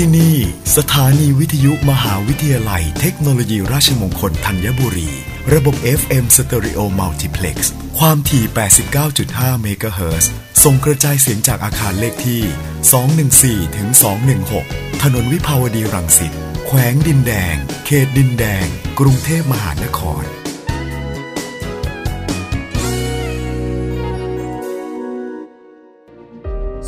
ที่นี่สถานีวิทยุมหาวิทยาลัยเทคโนโลยีราชมงคลธัญบุรี ระบบ FM Stereo Multiplex ความถี่ 89.5 เมกะเฮิรตซ์ส่งกระจายเสียงจากอาคารเลขที่ 214ถึง216 ถนนวิภาวดีรังสิต แขวงดินแดง เขตดินแดง กรุงเทพมหานคร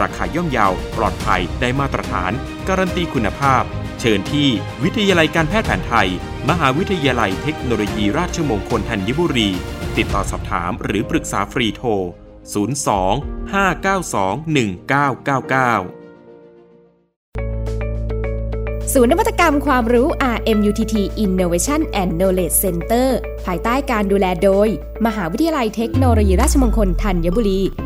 ราคาย่อมเยาวปลอดภัยได้มาตรฐาน การันตีคุณภาพ เชิญที่วิทยาลัยการแพทย์แผนไทย มหาวิทยาลัยเทคโนโลยีราชมงคลธัญบุรี ติดต่อสอบถามหรือปรึกษาฟรีโทร 02 592 1999ศูนย์นวัตกรรมความรู้ RMUTT Innovation and Knowledge Center ภายใต้การดูแลโดย มหาวิทยาลัยเทคโนโลยีราชมงคลธัญบุรี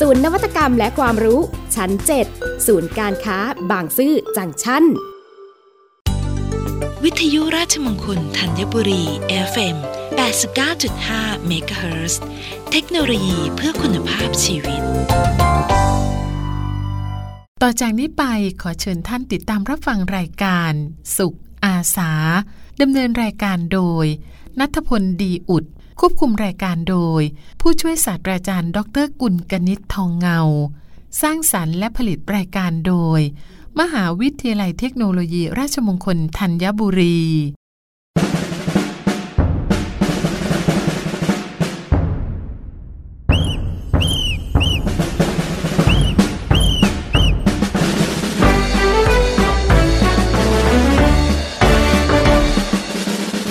ศูนย์นวัตกรรมและความรู้ ชั้น 7 ศูนย์การค้า บางซื่อจังชั้น วิทยุราชมงคลธัญบุรี FM 89.5 MHz เทคโนโลยีเพื่อคุณภาพชีวิต ต่อจากนี้ไปขอเชิญท่านติดตามรับฟังรายการ สุขอาสาดำเนินรายการโดย นัทพลดีอุด ควบคุมรายการโดย ผู้ช่วยศาสตราจารย์ ดรกุลกนิษฐ์ทองเงา สร้างสรรค์และผลิตรายการโดย มหาวิทยาลัยเทคโนโลยี ราชมงคลธัญบุรี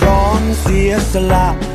ร้อมเสียสละ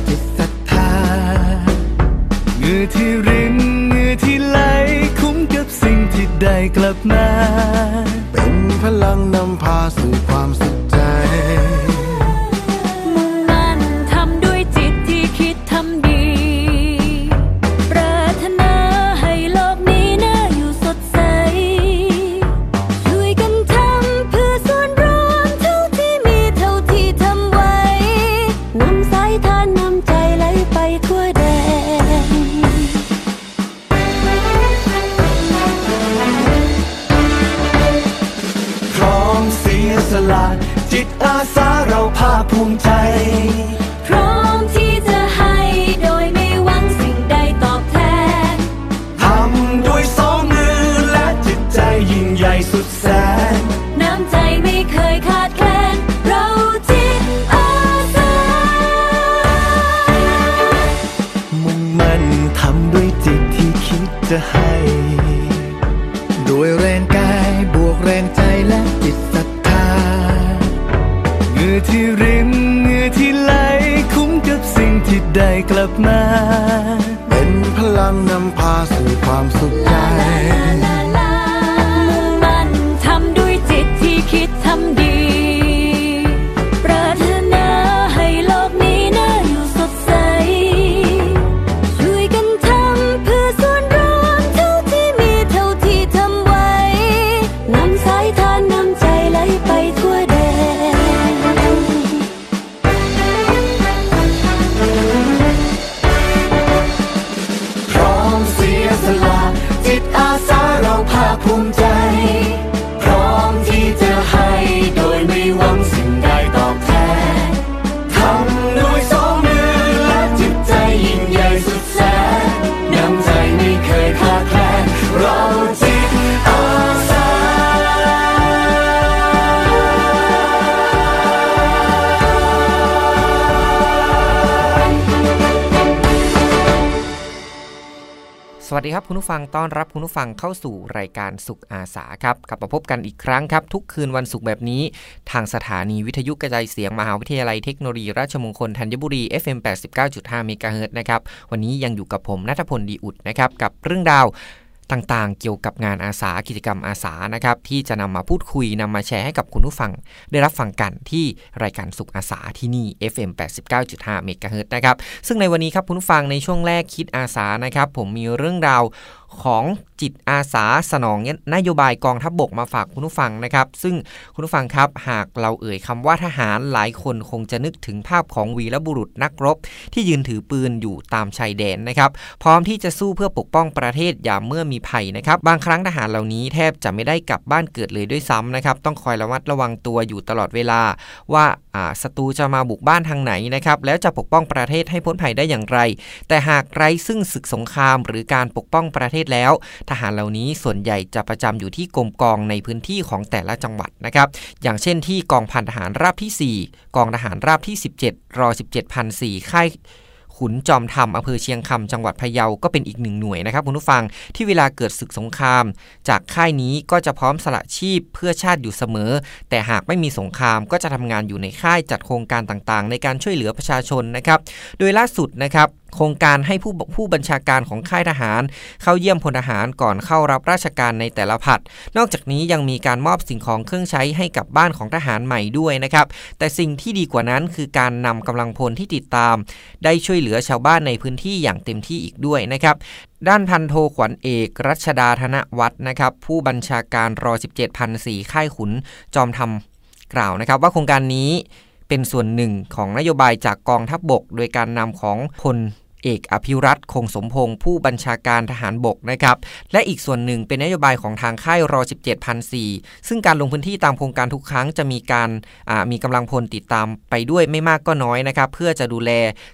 ลังนำพาสู่ความสุข ตอาสาเราภาคภูมิใจ พร้อมที่ คุณผู้ฟังต้อนรับคุณผู้ฟังเข้าสู่รายการสุขอาสาครับกลับมาพบกันอีกครั้งครับ ทุกคืนวันศุกร์แบบนี้ ทางสถานีวิทยุกระจายเสียงมหาวิทยาลัยเทคโนโลยีราชมงคลธัญบุรี FM 89.5เมกะเฮิรตซ์นะครับวันนี้ยังอยู่กับผมนัทพลดีอุดนะครับกับเรื่องราว ต่างๆ เกี่ยวกับงานอาสากิจกรรมอาสานะครับที่จะนำมาพูดคุยนำมาแชร์ให้กับคุณผู้ฟัง ได้รับฟังกันที่รายการสุขอาสาที่นี่ FM 89.5เมกะเฮิรตนะครับซึ่งในวันนี้ครับคุณผู้ฟังในช่วงแรกคิดอาสานะครับผมมีเรื่องราว ของจิตอาสาสนองนโยบายกองทัพบบกมาฝากคุณผู้ฟังนะครับ ซึ่งคุณผู้ฟังครับหากเราเอ่ยคำว่าทหารหลายคนคงจะนึกถึงภาพของวีรบุรุษนักรบ ที่ยืนถือปืนอยู่ตามชายแดนนะครับ พร้อมที่จะสู้เพื่อปกป้องประเทศยามเมื่อมีภัยนะครับ บางครั้งทหารเหล่านี้แทบจะไม่ได้กลับบ้านเกิดเลยด้วยซ้ำนะครับ ต้องคอยระมัดระวังตัวอยู่ตลอดเวลา ว่าอ่าศัตรูจะมาบุกบ้านทางไหนนะครับ แล้วจะปกป้องประเทศให้พ้นภัยได้อย่างไร แต่หากไร้ซึ่งศึกสงครามหรือการปกป้องประเทศแล้ว ทหารเหล่านี้ส่วนใหญ่จะประจำอยู่ที่กรมกองในพื้นที่ของแต่ละจังหวัดนะครับ อย่างเช่นที่กองพันทหารราบที่ 4 กองทหารราบที่ 17 รอ 17พัน4ค่ายขุนจอมธรรมอำเภอเชียงคำจังหวัดพะเยาก็เป็นอีกหนึ่งหน่วยนะครับคุณผู้ฟังที่เวลาเกิดศึกสงคราม จากค่ายนี้ก็จะพร้อมสละชีพเพื่อชาติอยู่เสมอ แต่หากไม่มีสงครามก็จะทำงานอยู่ในค่ายจัดโครงการต่างๆ ในการช่วยเหลือประชาชนนะครับ โดยล่าสุดนะครับ โครงการให้ผู้ผู้บัญชาการของค่ายทหาร เข้าเยี่ยมพลทหารก่อนเข้ารับราชการในแต่ละผัด นอกจากนี้ยังมีการมอบสิ่งของเครื่องใช้ให้กับบ้านของทหารใหม่ด้วยนะครับ แต่สิ่งที่ดีกว่านั้นคือการนำกำลังพลที่ติดตาม ได้ช่วยเหลือชาวบ้านในพื้นที่อย่างเต็มที่อีกด้วยนะครับด้านพันโทขวัญเอกรัชดาธนวัฒน์นะครับผู้บัญชาการรอ17พันสีค่ายขุนจอมทำกล่าวนะครับ ว่าโครงการนี้ เป็นส่วนหนึ่งของนโยบายจากกองทัพบบก โดยการนำของพลเอกอภิรัตคงสมพงศ์ผู้บัญชาการทหารบกนะครับ และอีกส่วนหนึ่งเป็นนโยบายของทางค่ายรอ 17 พันสีซึ่งการลงพื้นที่ตามโครงการทุกครั้งจะมีการมีกำลังพลติดตามไปด้วยไม่มากก็น้อยนะครับ เพื่อจะดูแล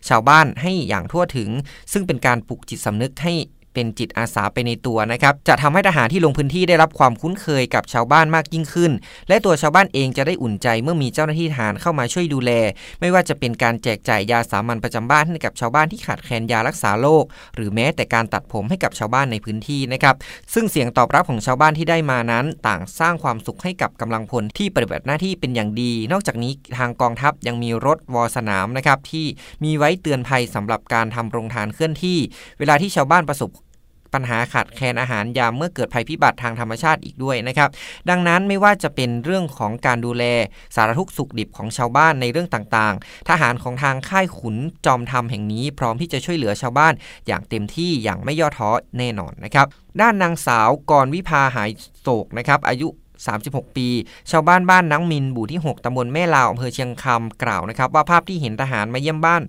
ชาวบ้านให้อย่างทั่วถึง ซึ่งเป็นการปลุกจิตสำนึกให้ เป็นจิตอาสาไปในตัวนะครับจะทำให้ทหารที่ลงพื้นที่ได้รับความคุ้นเคยกับชาวบ้านมากยิ่งขึ้น และตัวชาวบ้านเองจะได้อุ่นใจเมื่อมีเจ้าหน้าที่ทหารเข้ามาช่วยดูแล ไม่ว่าจะเป็นการแจกจ่ายยาสามัญประจำบ้านให้กับชาวบ้านที่ขาดแคลนยารักษาโรคหรือแม้แต่การตัดผมให้กับชาวบ้านในพื้นที่นะครับซึ่งเสียงตอบรับของชาวบ้านที่ได้มานั้น ต่างสร้างความสุขให้กับกำลังพลที่ปฏิบัติหน้าที่เป็นอย่างดี นอกจากนี้ทางกองทัพยังมีรถวอสนามนะครับที่มีไว้เตือนภัยสำหรับการทำโรงทานเคลื่อนที่ เวลาที่ชาวบ้านประสบ ปัญหาขาดแคลนอาหารยามเมื่อเกิดภัยพิบัติทางธรรมชาติอีกด้วยนะครับดังนั้นไม่ว่าจะเป็นเรื่องของการดูแลสารทุกสุขดิบของชาวบ้านในเรื่องต่างๆ ทหารของทางค่ายขุนจอมธรรมแห่งนี้ พร้อมที่จะช่วยเหลือชาวบ้าน อย่างเต็มที่อย่างไม่ย่อท้อแน่นอนนะครับด้านนางสาวกรวิภาหายโศกนะครับอายุ36 ปี ชาวบ้านบ้านนังมินบู่ที่ 6ตำบลแม่ลาวอำเภอเชียงคำกล่าวนะครับว่าภาพที่เห็นทหารมาเยี่ยมบ้าน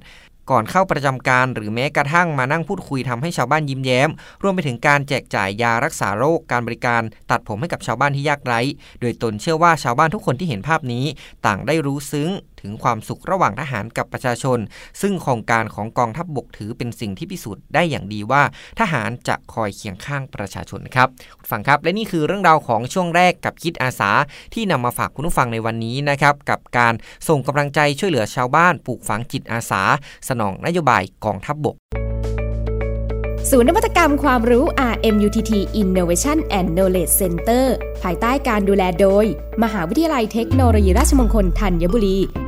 ก่อนเข้าประจำการหรือแม้กระทั่งมานั่งพูดคุยทำให้ชาวบ้านยิ้มแย้ม รวมไปถึงการแจกจ่ายยารักษาโรคการบริการ ตัดผมให้กับชาวบ้านที่ยากไร้ โดยตนเชื่อว่าชาวบ้านทุกคนที่เห็นภาพนี้ ต่างได้รู้ซึ้งถึงความสุขระหว่างทหารกับประชาชน ซึ่งโครงการของกองทัพบบกถือเป็นสิ่งที่พิสูจน์ได้อย่างดีว่า ทหารจะคอยเคียงข้างประชาชนครับคุณฟังครับและนี่คือเรื่องราวของช่วงแรกกับคิดอาสา ที่นำมาฝากคุณผู้ฟังในวันนี้นะครับกับการส่งกำลังใจช่วยเหลือชาวบ้านปลูกฝังจิตอาสา สนองนโยบายกองทัพบบกศูนย์นวัตกรรมความรู้ RMUTT Innovation and Knowledge Center ภายใต้การดูแลโดย มหาวิทยาลัยเทคโนโลยีราชมงคลธัญบุรี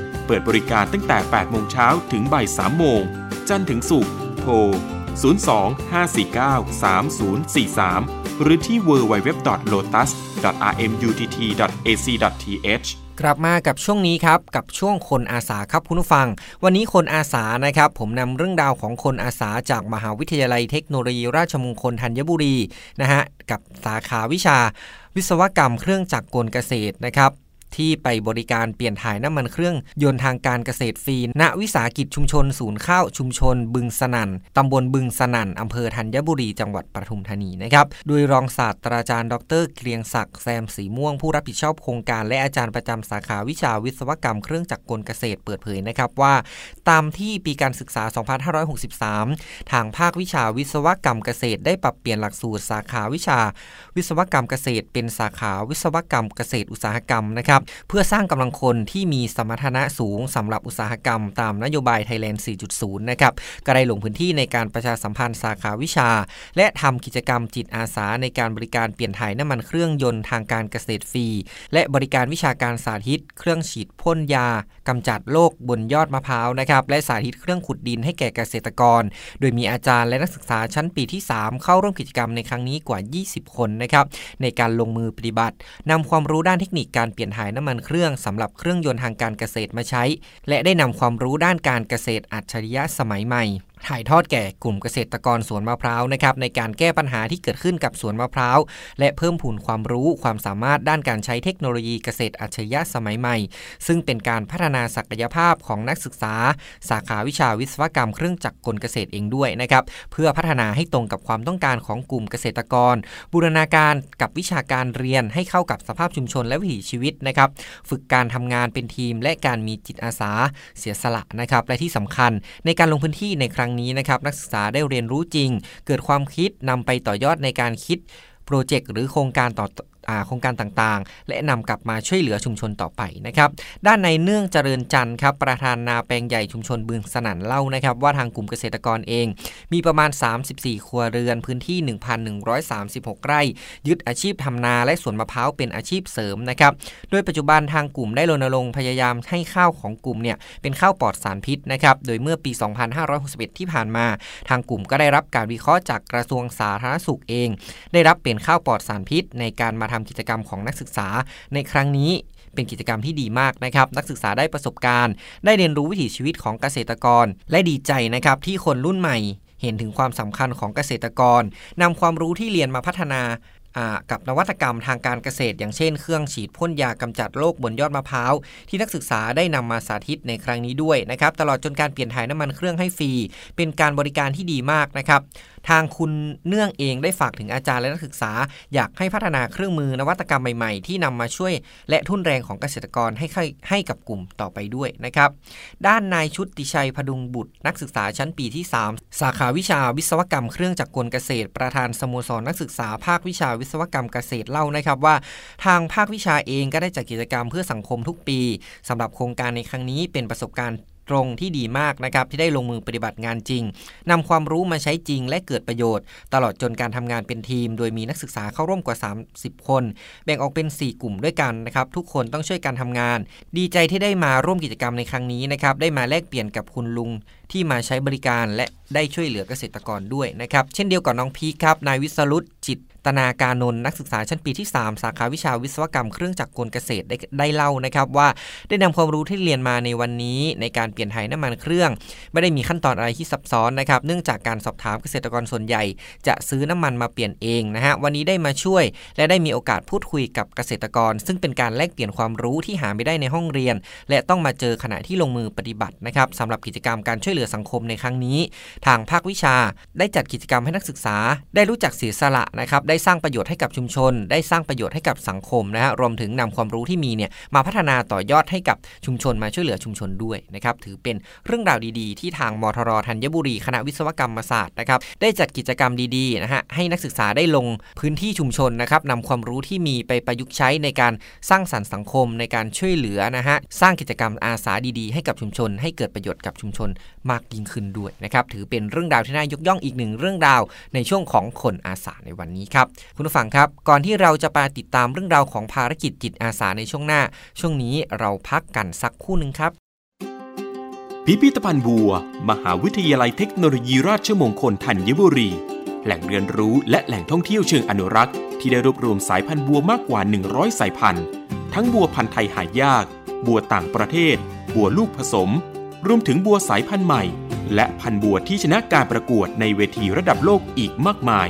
ปิดบริการตั้งแต่ 8 โมงเช้าถึงบ่าย 3 โมง จันทร์ถึงศุกร์ โทร 02-549-3043 หรือที่ www.lotus.rmutt.ac.th กลับมากับช่วงนี้ครับ กับช่วงคนอาสาครับคุณผู้ฟัง วันนี้คนอาสานะครับ ผมนำเรื่องราวของคนอาสาจากมหาวิทยาลัยเทคโนโลยี ราชมงคลธัญบุรีนะฮะกับสาขาวิชาวิศวกรรมเครื่องจักรกลเกษตรนะครับ ที่ไปบริการเปลี่ยนถ่ายน้ำมันเครื่องยนต์ทางการเกษตรฟรี ณ วิสาหกิจชุมชน ศูนย์ข้าวชุมชน บึงสนัน่นตำบลบึงสนัน่นอำเภอธัญบุรี จังหวัดปทุมธานีนะครับ โดยรองศาสตราจารย์ดรเกรียงศักดิ์แซมสีม่วงผู้รับผิดชอบโครงการและอาจารย์ประจำสาขาวิชาวิศวกรรมเครื่องจักรกลเกษตรเปิดเผยนะครับว่า ตามที่ปีการศึกษา 2563 ทางภาควิชาวิศวกรรมเกษตร ได้ปรับเปลี่ยนหลักสูตรสาขาวิชา วิศวกรรมเกษตร เป็นสาขาวิศวกรรมเกษตรอุตสาหกรรมนะครับเพื่อสร้างกำลังคนที่มีสมรรถนะสูงสำหรับอุตสาหกรรม ตามนโยบายไทยแลนด์ 4.0 นะครับก็ได้ลงพื้นที่ในการประชาสัมพันธ์สาขาวิชา และทำกิจกรรมจิตอาสาในการบริการเปลี่ยนถ่ายน้ำมันเครื่องยนต์ทางการเกษตรฟรี และบริการวิชาการสาธิต เครื่องฉีดพ่นยากำจัดโรคบนยอดมะพร้าวนะครับและสาธิตเครื่องขุดดินให้แก่เกษตรกร โดยมีอาจารย์และนักศึกษาชั้นปีที่ 3 เข้าร่วมกิจกรรมในครั้งนี้กว่า 20 คนนะครับในการลงมือปฏิบัตินำความรู้ด้านเทคนิคการเปลี่ยนถ่ายน้ำมันเครื่องสำหรับเครื่องยนต์ทางการเกษตรมาใช้ และได้นำความรู้ด้านการเกษตรอัจฉริยะสมัยใหม่ ถ่ายทอดแก่กลุ่มเกษตรกรสวนมะพร้าวนะครับในการแก้ปัญหาที่เกิดขึ้นกับสวนมะพร้าว และเพิ่มพูนความรู้ความสามารถด้านการใช้เทคโนโลยีเกษตรอัจฉริยะสมัยใหม่ ซึ่งเป็นการพัฒนาศักยภาพของนักศึกษา สาขาวิชาวิศวกรรมเครื่องจักรกลเกษตรเองด้วยนะครับเพื่อพัฒนาให้ตรงกับความต้องการของกลุ่มเกษตรกร บูรณาการกับวิชาการเรียนให้เข้ากับสภาพชุมชนและวิถีชีวิตนะครับฝึกการทำงานเป็นทีม และการมีจิตอาสาเสียสละนะครับและที่สำคัญในการลงพื้นที่ในครั้งนี้นะครับนักศึกษาได้เรียนรู้จริง เกิดความคิดนำไปต่อยอดในการคิดโปรเจกต์หรือโครงการต่อ โครงการต่างๆ และนำกลับมาช่วยเหลือชุมชนต่อไปนะครับ ด้านในเนื่องเจริญจันทร์ครับประธานนาแปลงใหญ่ชุมชนบึงสนั่นเล่านะครับ ว่าทางกลุ่มเกษตรกรเอง มีประมาณ 34 ครัวเรือนพื้นที่ 1,136 ไร่ ยึดอาชีพทำนาและสวนมะพร้าวเป็นอาชีพเสริมนะครับโดยปัจจุบันทางกลุ่มได้รณรงค์พยายามให้ข้าวของกลุ่มเนี่ยเป็นข้าวปลอดสารพิษนะครับโดยเมื่อปี 2561 ที่ผ่านมา ทางกลุ่มก็ได้รับการวิเคราะห์จากกระทรวงสาธารณสุขเอง ได้รับเป็นข้าวปลอดสารพิษในการมาทำกิจกรรมของนักศึกษาในครั้งนี้เป็นกิจกรรมที่ดีมากนะครับ นักศึกษาได้ประสบการณ์ ได้เรียนรู้วิถีชีวิตของเกษตรกร และดีใจนะครับที่คนรุ่นใหม่ เห็นถึงความสำคัญของเกษตรกรนำความรู้ที่เรียนมาพัฒนากับนวัตกรรมทางการเกษตร อย่างเช่นเครื่องฉีดพ่นยากำจัดโรคบนยอดมะพร้าว ที่นักศึกษาได้นำมาสาธิตในครั้งนี้ด้วยนะครับ ตลอดจนการเปลี่ยนถ่ายน้ำมันเครื่องให้ฟรี เป็นการบริการที่ดีมากนะครับ ทางคุณเนื่องเองได้ฝากถึงอาจารย์และนักศึกษา อยากให้พัฒนาเครื่องมือนวัตกรรมใหม่ๆ ที่นำมาช่วย และทุนแรงของเกษตรกรให้ให้ให้กับกลุ่มต่อไปด้วยนะครับ ด้านนายชุติชัยพดุงบุตร นักศึกษาชั้นปีที่ 3 สาขาวิชาวิศวกรรมเครื่องจักรกลเกษตร ประธานสโมสรนักศึกษาภาควิชาวิศวกรรมเกษตรเล่านะครับว่า ทางภาควิชาเองก็ได้จัดกิจกรรมเพื่อสังคมทุกปีสำหรับโครงการในครั้งนี้เป็นประสบการณ์ ตรงที่ดีมากนะครับที่ได้ลงมือปฏิบัติงานจริงนำความรู้มาใช้จริงและเกิดประโยชน์ ตลอดจนการทำงานเป็นทีม โดยมีนักศึกษาเข้าร่วมกว่า 30 คน แบ่งออกเป็น 4 กลุ่มด้วยกันนะครับทุกคนต้องช่วยกันทำงาน ดีใจที่ได้มาร่วมกิจกรรมในครั้งนี้นะครับได้มาแลกเปลี่ยนกับคุณลุงที่มาใช้บริการและได้ช่วยเหลือเกษตรกรด้วยนะครับเช่นเดียวกับน้องพีครับนายวิสรุตจิต ตนาการนนท์นักศึกษาชั้นปีที่ 3 สาขาวิชาวิศวกรรมเครื่องจักรกลเกษตรได้ได้เล่านะครับว่าได้นำความรู้ที่เรียนมาในวันนี้ ในการเปลี่ยนถ่ายน้ำมันเครื่อง ไม่ได้มีขั้นตอนอะไรที่ซับซ้อนนะครับ เนื่องจากการสอบถามเกษตรกรส่วนใหญ่ จะซื้อน้ำมันมาเปลี่ยนเองนะฮะวันนี้ได้มาช่วย และได้มีโอกาสพูดคุยกับเกษตรกร ซึ่งเป็นการแลกเปลี่ยนความรู้ที่หาไม่ได้ในห้องเรียน และต้องมาเจอขณะที่ลงมือปฏิบัตินะครับสำหรับกิจกรรมการช่วยเหลือสังคมในครั้งนี้ ทางภาควิชา ได้จัดกิจกรรมให้นักศึกษา ได้รู้จักเสียสละนะครับได้สร้างประโยชน์ให้กับชุมชน ได้สร้างประโยชน์ให้กับสังคมนะฮะรวมถึงนำความรู้ที่มีเนี่ยมาพัฒนาต่อยอดให้กับชุมชนมาช่วยเหลือชุมชนด้วยนะครับถือเป็นเรื่องราวดีๆ ที่ทางมทรธัญบุรีคณะวิศวกรรมศาสตร์นะครับได้จัดกิจกรรมดีๆนะฮะให้นักศึกษาได้ลงพื้นที่ชุมชนนะครับนำความรู้ที่มีไปประยุกต์ใช้ในการสร้างสรรค์สังคมในการช่วยเหลือนะฮะสร้างกิจกรรมอาสาดีๆ ให้กับชุมชน ให้เกิดประโยชน์กับชุมชนมากยิ่งขึ้นด้วยนะครับถือเป็นเรื่องราวที่น่ายกย่องอีกหนึ่งเรื่องราวในช่วงของคนอาสาในวันนี้ครับคุณผู้ฟังครับ ก่อนที่เราจะไปติดตามเรื่องราวของภารกิจจิตอาสาในช่วงหน้า ช่วงนี้เราพักกันสักคู่หนึ่งครับ พิพิธภัณฑ์บัว มหาวิทยาลัยเทคโนโลยีราชมงคลธัญบุรี แหล่งเรียนรู้และแหล่งท่องเที่ยวเชิงอนุรักษ์ที่ได้รวบรวมสายพันธุ์บัวมากกว่า 100 สายพันธุ์ ทั้งบัวพันธุ์ไทยหายาก บัวต่างประเทศ บัวลูกผสม รวมถึงบัวสายพันธุ์ใหม่ และพันธุ์บัวที่ชนะการประกวดในเวทีระดับโลกอีกมากมาย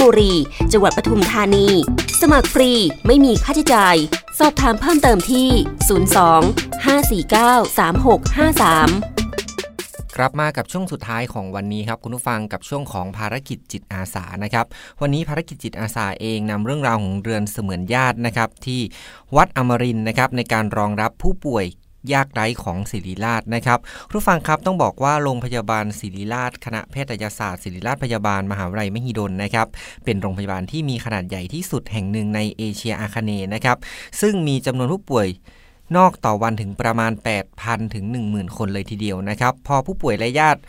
บุรีบุรี จังหวัดปทุมธานี สมัครฟรีไม่มีค่าใช้จ่าย สอบถามเพิ่มเติมที่ 02 549 3653กลับมากับช่วงสุดท้ายของวันนี้ครับคุณผู้ฟังกับช่วงของภารกิจจิตอาสานะครับ วันนี้ภารกิจจิตอาสาเองนำเรื่องราวของเรือนเสมือนญาตินะครับที่วัดอมรินนะครับในการรองรับผู้ป่วย ยากไร้ของศิริราชนะครับผู้ฟังครับต้องบอกว่าโรงพยาบาลศิริราช คณะแพทยศาสตร์ศิริราชพยาบาลมหาวิทยาลัยมหิดลนะครับเป็นโรงพยาบาลที่มีขนาดใหญ่ที่สุดแห่งหนึ่งในเอเชียอาคเนย์นะครับซึ่งมีจำนวนผู้ป่วยนอกต่อวันถึงประมาณ 8,000 ถึง 10,000 คนเลยทีเดียวนะครับ พอผู้ป่วยและญาติ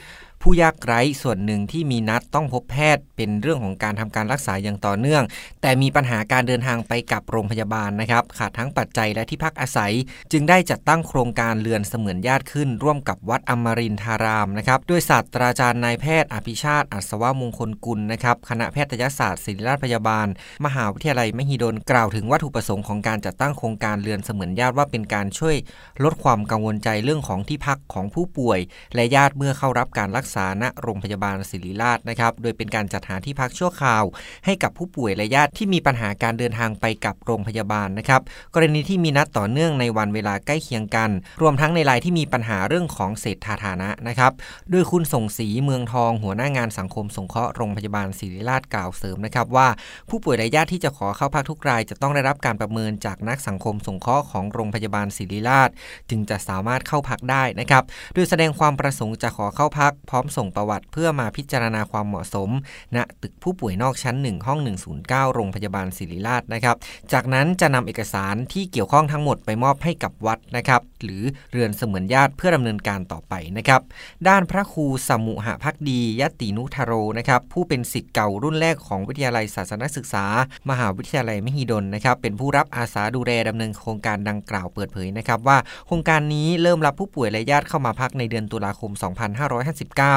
ผู้ยากไร้ส่วนหนึ่งที่มีนัดต้องพบแพทย์ เป็นเรื่องของการทำการรักษาอย่างต่อเนื่อง แต่มีปัญหาการเดินทางไปกับโรงพยาบาลนะครับขาดทั้งปัจจัยและที่พักอาศัย จึงได้จัดตั้งโครงการเรือนเสมือนญาติขึ้น ร่วมกับวัดอมรินทารามนะครับด้วยศาสตราจารย์นายแพทย์อภิชาติอัศวมงคลกุลนะครับคณะแพทยศาสตร์ศิริราชพยาบาล มหาวิทยาลัยมหิดลกล่าวถึงวัตถุประสงค์ของการจัดตั้งโครงการเรือนเสมือนญาติว่าเป็นการช่วย ลดความกังวลใจเรื่องของที่พักของผู้ป่วย และญาติเมื่อเข้ารับการรักษาณโรงพยาบาลศิริราชนะครับโดยเป็นการจัดหาที่พักชั่วคราว ให้กับผู้ป่วยและญาติที่มีปัญหาการเดินทางไปกับโรงพยาบาลนะครับกรณีที่มีนัดต่อเนื่องในวันเวลาใกล้เคียงกัน รวมทั้งในรายที่มีปัญหาเรื่องของเศรษฐาฐานะนะครับโดยคุณส่งศรีเมืองทองหัวหน้างานสังคมสงเคราะห์โรงพยาบาลศิริราชกล่าวเสริมนะครับว่า ผู้ป่วยและญาติที่จะขอเข้าพักทุกรายจะต้องได้รับการประเมินจากนักสังคมสงเคราะห์ของโรงพยาบาลศิริราช จึงจะสามารถเข้าพักได้นะครับโดยแสดงความประสงค์จะขอเข้าพักพร้อมส่งประวัติเพื่อมาพิจารณาความเหมาะสม ณตึกผู้ป่วยนอกชั้น 1 ห้อง 109 โรงพยาบาลศิริราชนะครับ จากนั้นจะนำเอกสารที่เกี่ยวข้องทั้งหมดไปมอบให้กับวัดนะครับ หรือเรือนเสมือนญาติเพื่อดำเนินการต่อไปนะครับ ด้านพระครูสมุหพักดียตินุทโรนะครับ ผู้เป็นศิษย์เก่ารุ่นแรกของวิทยาลัยศาสนศึกษา มหาวิทยาลัยมหิดลนะครับ เป็นผู้รับอาสาดูแลดำเนินโครงการดังกล่าวเปิดเผยนะครับว่าโครงการนี้เริ่มรับผู้ป่วยและญาติเข้ามาพักในเดือนตุลาคม 2559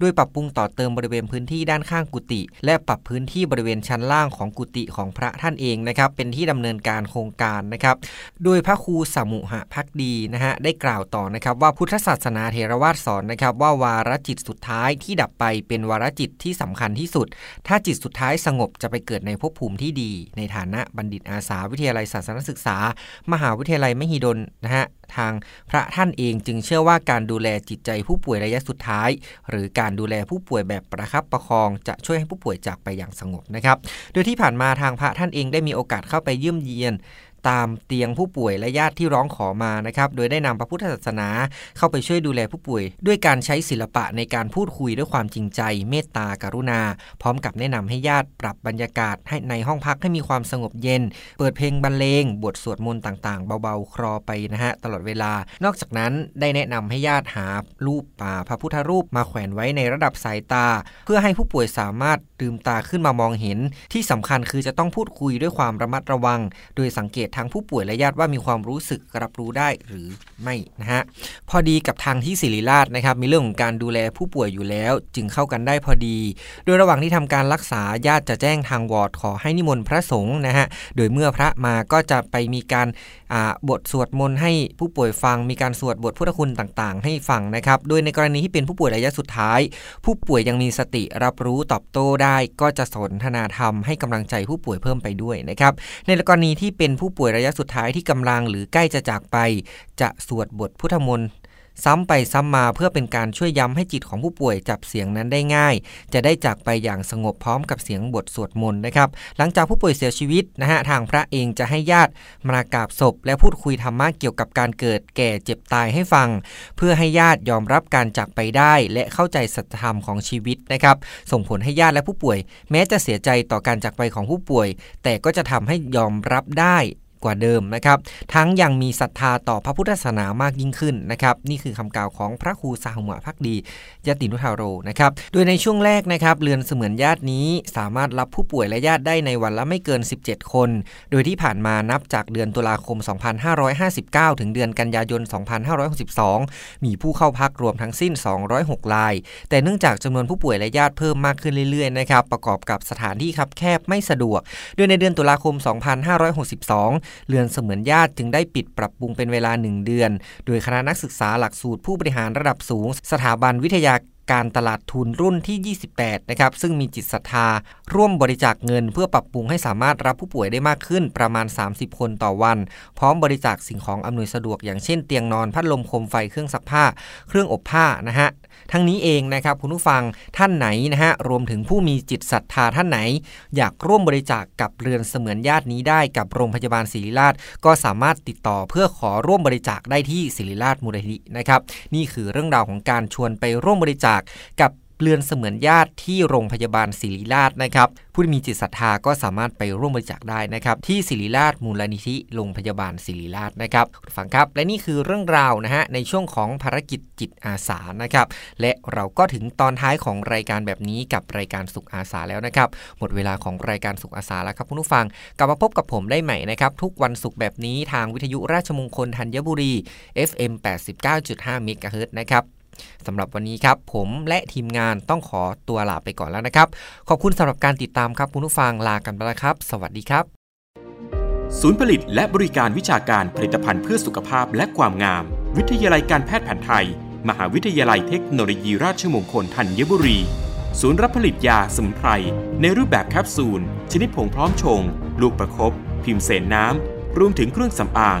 ด้วยปรับปรุงต่อเติมบริเวณพื้นที่ด้านข้างกุฏิและปรับพื้นที่บริเวณชั้นล่างของกุฏิของพระท่านเองนะครับเป็นที่ดำเนินการโครงการนะครับ โดยพระครูสมุหพักดีนะฮะได้กล่าวต่อนะครับว่าพุทธศาสนาเทรวาสสอนนะครับว่าวาระจิตสุดท้ายที่ดับไปเป็นวาระจิตที่สำคัญที่สุด ถ้าจิตสุดท้ายสงบจะไปเกิดในภพภูมิที่ดี ในฐานะบัณฑิตอาสาวิทยาลัยศาสนศึกษา มหาวิทยาลัยมหิดลนะฮะ ทางพระท่านเองจึงเชื่อว่าการดูแลจิตใจผู้ป่วยระยะสุดท้าย หรือการดูแลผู้ป่วยแบบประคับประคองจะช่วยให้ผู้ป่วยจากไปอย่างสงบนะครับ โดยที่ผ่านมาทางพระท่านเองได้มีโอกาสเข้าไปเยี่ยมเยียน ตามเตียงผู้ป่วยและญาติที่ร้องขอมานะครับ โดยได้นำพระพุทธศาสนาเข้าไปช่วยดูแลผู้ป่วย ด้วยการใช้ศิลปะในการพูดคุยด้วยความจริงใจ เมตตากรุณา พร้อมกับแนะนำให้ญาติปรับบรรยากาศให้ในห้องพักให้มีความสงบเย็น เปิดเพลงบรรเลง บทสวดมนต์ต่างๆ เบาๆครอไปนะฮะตลอดเวลา นอกจากนั้นได้แนะนำให้ญาติหารูปป่าพระพุทธรูปมาแขวนไว้ในระดับสายตา เพื่อให้ผู้ป่วยสามารถลืมตาขึ้นมามองเห็น ที่สำคัญคือจะต้องพูดคุยด้วยความระมัดระวัง โดยสังเกตทั้งผู้ป่วยและญาติว่ามีความรู้สึกรับรู้ได้หรือไม่นะฮะพอดีกับทางที่ศิริราชนะครับมีเรื่องของการดูแลผู้ป่วยอยู่แล้ว จึงเข้ากันได้พอดี โดยระหว่างที่ทำการรักษาญาติจะแจ้งทางวอร์ดขอให้นิมนต์พระสงฆ์นะฮะโดยเมื่อพระมาก็จะไปมีการบทสวดมนต์ให้ผู้ป่วยฟัง มีการสวดบทพุทธคุณต่างๆ ให้ฟังนะครับโดยในกรณีที่เป็นผู้ป่วยระยะสุดท้าย ผู้ป่วยยังมีสติรับรู้ตอบโต้ได้ ก็จะสนทนาธรรมให้กำลังใจผู้ป่วยเพิ่มไปด้วยนะครับในกรณีที่เป็นผู้ป่วยระยะสุดท้ายที่กำลังหรือใกล้จะจากไป จะสวดบทพุทธมนต์ซ้ำไปซ้ำมาเพื่อเป็นการช่วยย้ำให้จิตของผู้ป่วยจับเสียงนั้นได้ง่าย จะได้จากไปอย่างสงบพร้อมกับเสียงบทสวดมนต์นะครับ หลังจากผู้ป่วยเสียชีวิตนะฮะทางพระเองจะให้ญาติมากราบศพ และพูดคุยธรรมะเกี่ยวกับการเกิดแก่เจ็บตายให้ฟัง เพื่อให้ญาติยอมรับการจากไปได้ และเข้าใจสัจธรรมของชีวิตนะครับ ส่งผลให้ญาติและผู้ป่วย แม้จะเสียใจต่อการจากไปของผู้ป่วย แต่ก็จะทำให้ยอมรับได้ กว่าเดิมนะครับ ทั้งยังมีศรัทธาต่อพระพุทธศาสนามากยิ่งขึ้นนะครับ นี่คือคำกล่าวของพระครูสาหุมะพักดียตินุทาโรนะครับ โดยในช่วงแรกนะครับ เรือนเสมือนญาตินี้สามารถรับผู้ป่วยและญาติได้ในวันละไม่เกิน 17 คน โดยที่ผ่านมานับจากเดือนตุลาคม 2559 ถึงเดือนกันยายน 2562 มีผู้เข้าพักรวมทั้งสิ้น 206ราย แต่เนื่องจากจำนวนผู้ป่วยและญาติเพิ่มมากขึ้นเรื่อยๆนะครับ ประกอบกับสถานที่คับแคบไม่สะดวก โดยในเดือนตุลาคม 2562เรือนเสมือนญาติจึงได้ปิดปรับปรุงเป็นเวลา 1 เดือน โดยคณะนักศึกษาหลักสูตรผู้บริหารระดับสูง สถาบันวิทยา การตลาดทุนรุ่นที่ 28 นะครับ ซึ่งมีจิตศรัทธา ร่วมบริจาคเงิน เพื่อปรับปรุงให้สามารถรับผู้ป่วยได้มากขึ้นประมาณ 30 คนต่อวัน พร้อมบริจาคสิ่งของอำนวยสะดวกอย่างเช่นเตียงนอนพัดลมโคมไฟเครื่องซักผ้า เครื่องอบผ้านะฮะทั้งนี้เองนะครับคุณผู้ฟังท่านไหนนะฮะรวมถึงผู้มีจิตศรัทธาท่านไหน อยากร่วมบริจาคกกับเรือนเสมือนญาตินี้ได้กับโรงพยาบาลศิริราช ก็สามารถติดต่อเพื่อขอร่วมบริจาคได้ที่ศิริราชมูลนิธินะครับนี่คือเรื่องราวของการชวนไปร่วมบริจาคกับเรือนเสมือนญาติที่โรงพยาบาลศิริราชนะครับ ผู้ที่มีจิตศรัทธาก็สามารถไปร่วมบริจาคได้นะครับ ที่ศิริราชมูลนิธิโรงพยาบาลศิริราชนะครับฟังครับ และนี่คือเรื่องราวนะฮะในช่วงของภารกิจจิตอาสานะครับ และเราก็ถึงตอนท้ายของรายการแบบนี้กับรายการสุขอาสาแล้วนะครับ หมดเวลาของรายการสุขอาสาแล้วครับคุณผู้ฟังกลับมาพบกับผมได้ใหม่นะครับทุกวันศุกร์แบบนี้ทางวิทยุราชมงคลธัญบุรี FM 89.5 MHz นะครับ สำหรับวันนี้ครับ ผมและทีมงานต้องขอตัวลาไปก่อนแล้วนะครับ ขอบคุณสำหรับการติดตามครับคุณผู้ฟังลากันไปแล้วครับ สวัสดีครับ ศูนย์ผลิตและบริการวิชาการผลิตภัณฑ์เพื่อสุขภาพและความงาม วิทยาลัยการแพทย์แผนไทย มหาวิทยาลัยเทคโนโลยีราชมงคลธัญบุรี ศูนย์รับผลิตยาสมุนไพรในรูปแบบแคปซูล ชนิดผงพร้อมชง ลูกประคบพิมพ์เสนน้ำรวมถึงเครื่องสำอาง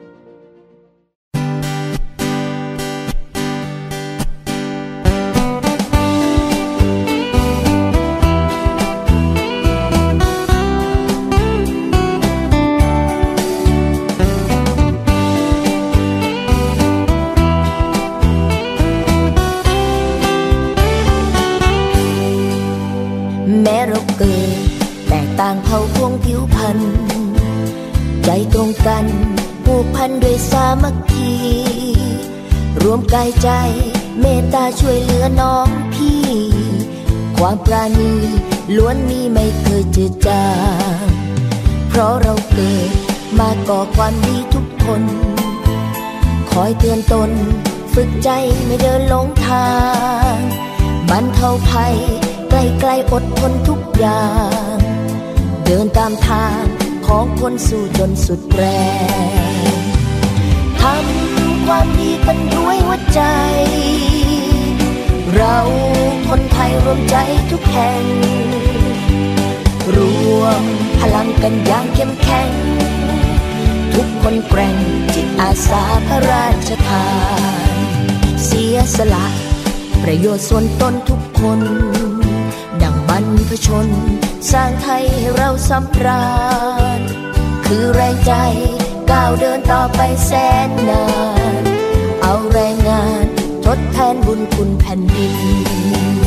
กันผูกพันด้วยสามัคคี รวมกายใจเมตตาช่วยเหลือน้องพี่ ความปราณีล้วนมีไม่เคยเจืดจางเพราะเราเกิดมาก่อความดีทุกคน คอยเตือนตน ฝึกใจไม่เดินหลงทางบรรเทาภัยไกลไกลๆอดทนทุกอย่าง เดินตามทาง ของคนสู้จนสุดแรงทำความดีกันด้วยหัวใจ เราคนไทยรวมใจทุกแห่ง รวมพลังกันอย่างเข้มแข็ง ทุกคนแกร่งจิตอาสาพระราชทาน เสียสละ ประโยชน์ส่วนตนทุกคน ดังบรรพชน สร้างไทยให้เราสำราญ คือแรงใจก้าวเดินต่อไปแสนนาน เอาแรงงานทดแทนบุญคุณแผ่นดิน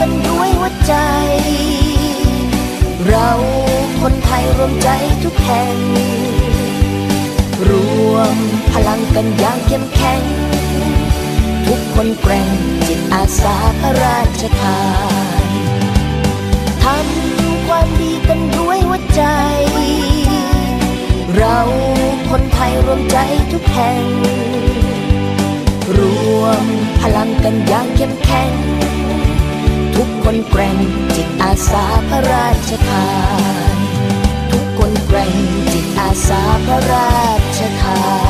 กันด้วยหัวใจ เราคนไทยรวมใจทุกแห่ง รวมพลังกันอย่างเข้มแข็ง ทุกคนแกร่งจิตอาสาพระราชทานทำความดีกันด้วยหัวใจ เราคนไทยรวมใจทุกแห่ง รวมพลังกันอย่างเข้มแข็ง คนแกร่งจิตอาสาพระราชทาน ทุกคนแกร่งจิตอาสาพระราชทาน